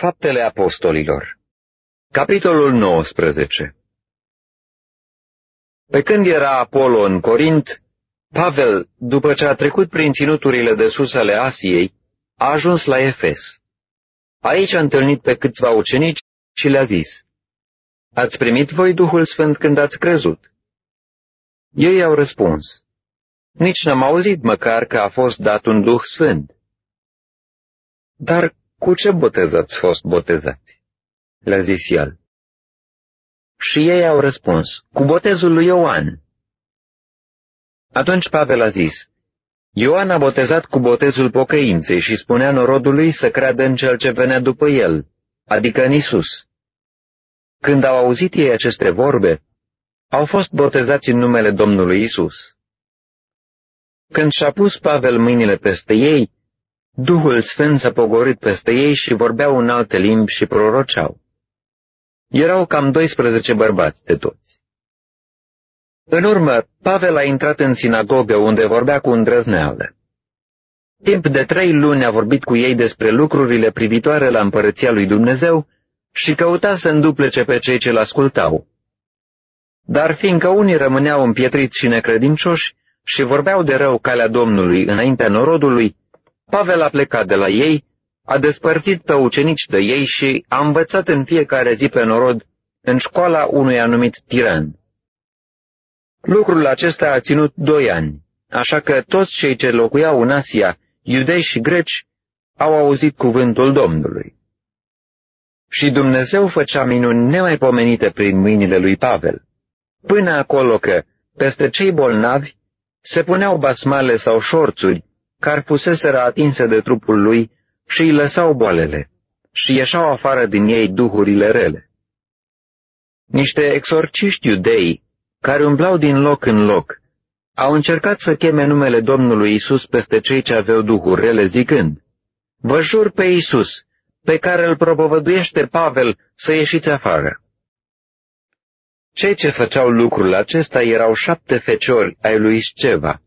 Faptele Apostolilor Capitolul 19 Pe când era Apollo în Corint, Pavel, după ce a trecut prin ținuturile de sus ale Asiei, a ajuns la Efes. Aici a întâlnit pe câțiva ucenici și le-a zis, Ați primit voi Duhul Sfânt când ați crezut? Ei au răspuns, Nici n-am auzit măcar că a fost dat un Duh Sfânt. Dar cu ce botez ați fost botezați? Le-a zis el. Și ei au răspuns, cu botezul lui Ioan. Atunci Pavel a zis, Ioan a botezat cu botezul pocăinței și spunea norodului să creadă în cel ce venea după el, adică în Isus. Când au auzit ei aceste vorbe, au fost botezați în numele Domnului Isus. Când și-a pus Pavel mâinile peste ei, Duhul Sfânt s-a pogorit peste ei și vorbeau în alte limbi și proroceau. Erau cam 12 bărbați de toți. În urmă, Pavel a intrat în sinagogă unde vorbea cu îndrăzneală. Timp de trei luni a vorbit cu ei despre lucrurile privitoare la împărăția lui Dumnezeu și căuta să înduplece pe cei ce-l ascultau. Dar fiindcă unii rămâneau împietriți și necredincioși și vorbeau de rău calea Domnului înaintea norodului, Pavel a plecat de la ei, a despărțit pe ucenici de ei și a învățat în fiecare zi pe norod în școala unui anumit tiran. Lucrul acesta a ținut doi ani, așa că toți cei ce locuiau în Asia, iudei și greci, au auzit cuvântul Domnului. Și Dumnezeu făcea minuni nemaipomenite prin mâinile lui Pavel, până acolo că, peste cei bolnavi, se puneau basmale sau șorțuri care fuseseră atinse de trupul lui și îi lăsau boalele și ieșau afară din ei duhurile rele. Niște exorciști iudei, care umblau din loc în loc, au încercat să cheme numele Domnului Isus peste cei ce aveau duhuri rele, zicând, Vă jur pe Isus, pe care îl propovăduiește Pavel, să ieșiți afară. Cei ce făceau lucrul acesta erau șapte feciori ai lui Sceva,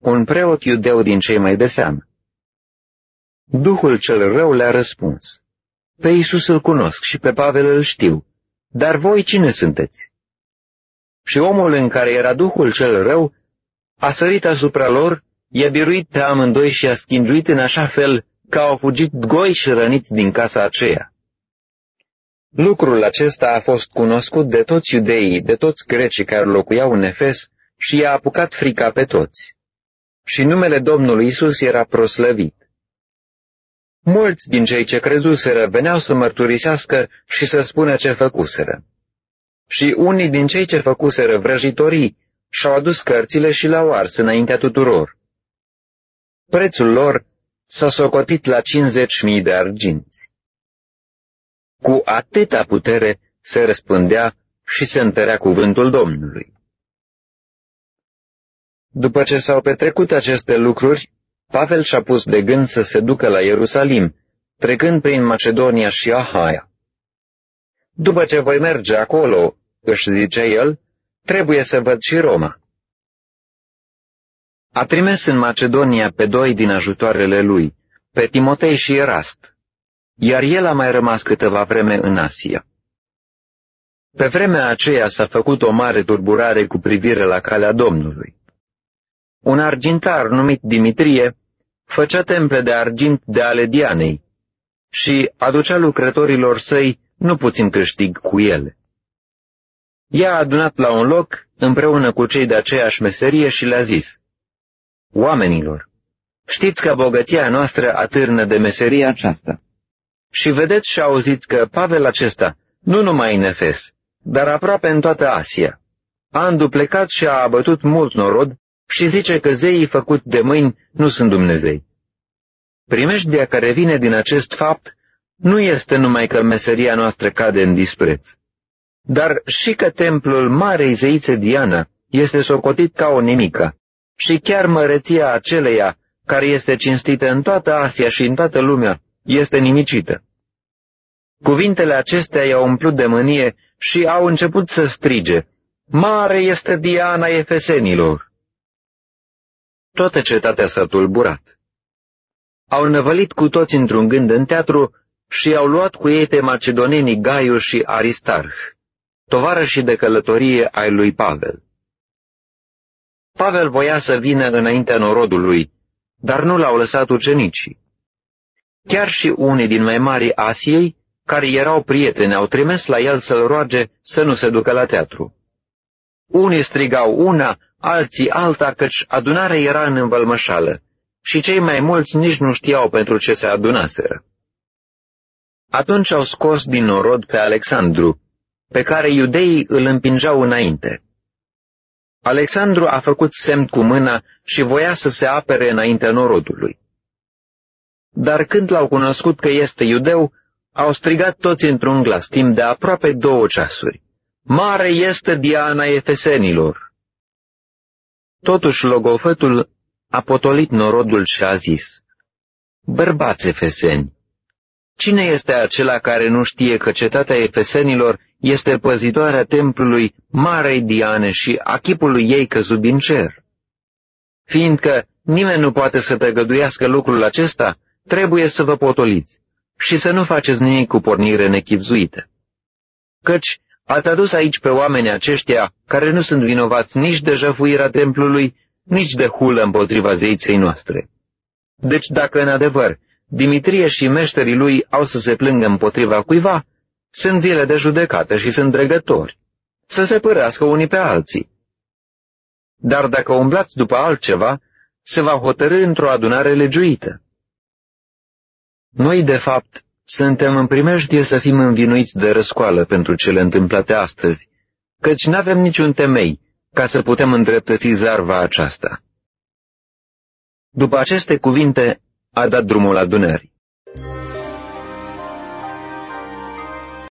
un preot iudeu din cei mai de seamă. Duhul cel rău le-a răspuns, Pe Iisus îl cunosc și pe Pavel îl știu, dar voi cine sunteți? Și omul în care era Duhul cel rău a sărit asupra lor, i-a biruit pe amândoi și a schingiuit în așa fel că au fugit goi și răniți din casa aceea. Lucrul acesta a fost cunoscut de toți iudeii, de toți grecii care locuiau în Efes și i-a apucat frica pe toți și numele Domnului Isus era proslăvit. Mulți din cei ce crezuseră veneau să mărturisească și să spună ce făcuseră. Și unii din cei ce făcuseră vrăjitorii și-au adus cărțile și le-au ars înaintea tuturor. Prețul lor s-a socotit la 50.000 de arginți. Cu atâta putere se răspândea și se întărea cuvântul Domnului. După ce s-au petrecut aceste lucruri, Pavel și-a pus de gând să se ducă la Ierusalim, trecând prin Macedonia și Ahaia. După ce voi merge acolo, își zicea el, trebuie să văd și Roma. A trimis în Macedonia pe doi din ajutoarele lui, pe Timotei și Erast, iar el a mai rămas câteva vreme în Asia. Pe vremea aceea s-a făcut o mare turburare cu privire la calea Domnului. Un argintar numit Dimitrie făcea temple de argint de ale Dianei și aducea lucrătorilor săi nu puțin câștig cu ele. Ea a adunat la un loc împreună cu cei de aceeași meserie și le-a zis, Oamenilor, știți că bogăția noastră atârnă de meseria aceasta. Și vedeți și auziți că Pavel acesta, nu numai în Efes, dar aproape în toată Asia, a înduplecat și a abătut mult norod și zice că zeii făcuți de mâini nu sunt Dumnezei. Primejdia care vine din acest fapt nu este numai că meseria noastră cade în dispreț, dar și că templul Marei Zeițe Diana este socotit ca o nimică și chiar măreția aceleia care este cinstită în toată Asia și în toată lumea este nimicită. Cuvintele acestea i-au umplut de mânie și au început să strige, Mare este Diana Efesenilor! Toată cetatea s-a tulburat. Au năvălit cu toți într-un gând în teatru și au luat cu ei pe macedonenii Gaiu și Aristarh, tovarășii de călătorie ai lui Pavel. Pavel voia să vină înaintea norodului, dar nu l-au lăsat ucenicii. Chiar și unii din mai mari Asiei, care erau prieteni, au trimis la el să-l roage să nu se ducă la teatru. Unii strigau una, alții alta, căci adunarea era în învălmășală și cei mai mulți nici nu știau pentru ce se adunaseră. Atunci au scos din norod pe Alexandru, pe care iudeii îl împingeau înainte. Alexandru a făcut semn cu mâna și voia să se apere înaintea norodului. Dar când l-au cunoscut că este iudeu, au strigat toți într-un glas timp de aproape două ceasuri. Mare este Diana Efesenilor! Totuși logofătul a potolit norodul și a zis, Bărbați efeseni, cine este acela care nu știe că cetatea efesenilor este păzitoarea templului Marei Diane și a chipului ei căzut din cer? Fiindcă nimeni nu poate să tăgăduiască lucrul acesta, trebuie să vă potoliți și să nu faceți nimic cu pornire nechipzuită. Căci ați adus aici pe oamenii aceștia care nu sunt vinovați nici de jăfuirea templului, nici de hulă împotriva zeiței noastre. Deci dacă în adevăr Dimitrie și meșterii lui au să se plângă împotriva cuiva, sunt zile de judecată și sunt dregători, să se părească unii pe alții. Dar dacă umblați după altceva, se va hotărâ într-o adunare legiuită. Noi, de fapt, suntem în primejdie să fim învinuiți de răscoală pentru cele întâmplate astăzi, căci nu avem niciun temei ca să putem îndreptăți zarva aceasta. După aceste cuvinte, a dat drumul adunării.